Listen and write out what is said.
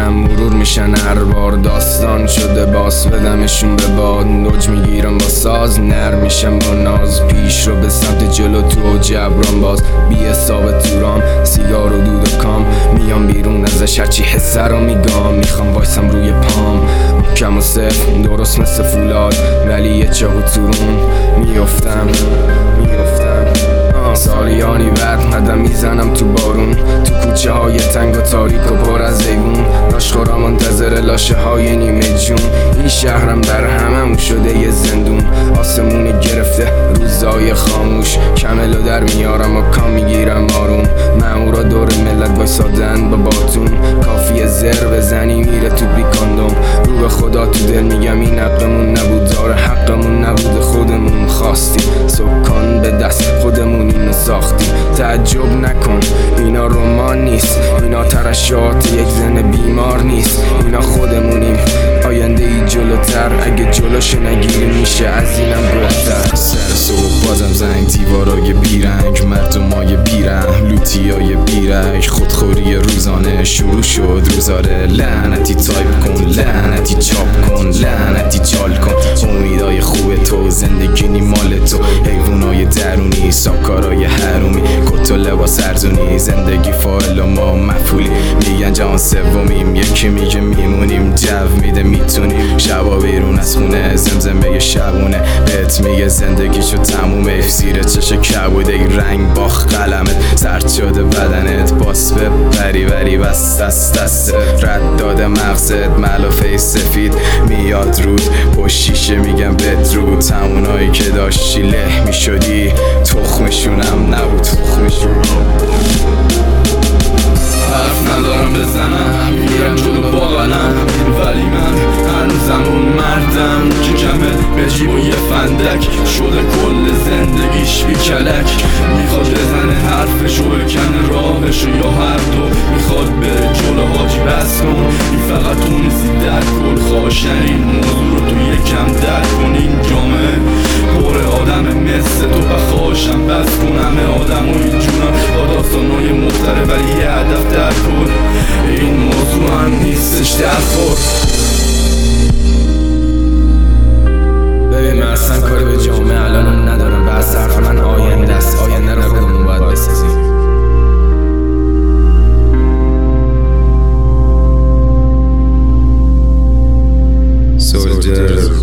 می‌کنم مرور میشن هر بار. داستان شده باس بدمشون به باد. نوج می‌گیرم با ساز نر میشم با ناز. پیش رو به سمت جلو تو جبران باز. بی حساب تورام سیگار و دود و کام. میام بیرون ازش هرچی حسه رو میگام. می‌خوام وایسم روی پام. کم و صفر درست مثل فولاد. ولی یه چهو تورون. میفتم میفتم سالیانی بعد قدم می‌زنم تو با لاشه های نیمه جون. این شهرم در هممون شده یه زندون. آسمون گرفته روزای خاموش. کمل و در میارم و کام می‌گیرم آروم. مامورا دور ملت وایسادن با باتون. کافیه زر بزنی میره تو بیکاندوم رو به خدا تو دل میگم این حقمون نبود. داره حقمون نبود خودمون خواستی سکان به دست خودمون اینو ساختی تعجب نکن اینا رمان نیست. اینا ترشحات یک زن بیمار. جلوشو نگیری میشه از اینم بهتر سر صبح بازم زنگ دیوارای بیرنگ مردمای بی‌رحم لوتیای بیرک خودخوری روزانه شروع شد. روزا رو لعنتی تایپ کن لعنتی چاپ کن لعنتی چال کن. امیدای خوب تو زندگی نی مال تو. حیوانای درونی ساکارای حرومی. کت و لباس ارزونی زندگی فایل و ما مفولی میگن جهان سومیم یکی میگه میمونیم جو میده می‌تونی. شبا بیرون از خونه زمزمه شبونه. بهت میگه زندگی شو تمومه. زیر چش کبوده رنگ باخ قلمت. سرد شده بدنت باس به بری بری بس دست دست رد داده مغزت ملافه سفید. میاد رود پشت شیشه میگم بدرود. تمونایی که داشتی له می‌شدی. تخمشونم نبود. حرف ندارم بزنم میرم جلو باقنم ولی من هنوزم اون مردم. که کمه؟ به و یه فندک. شده کل زندگیش بی کلک. می‌خواد بزنه حرفشو بکنه راهشو یا هر دو. می‌خواد بره جلو حاج بس کن. این فقط نیستی در کل خواهشن این موضوع رو تو یکم در کن. این جامعه پر آدم مثل تو. بخواشم بس کن. همه در پول این مطمئن نیستش در خور ببین من اصلا کاری به جامعه الان ندارم و از طرف من آینده است. آینده رو خودمون باید بسازیم. Soldier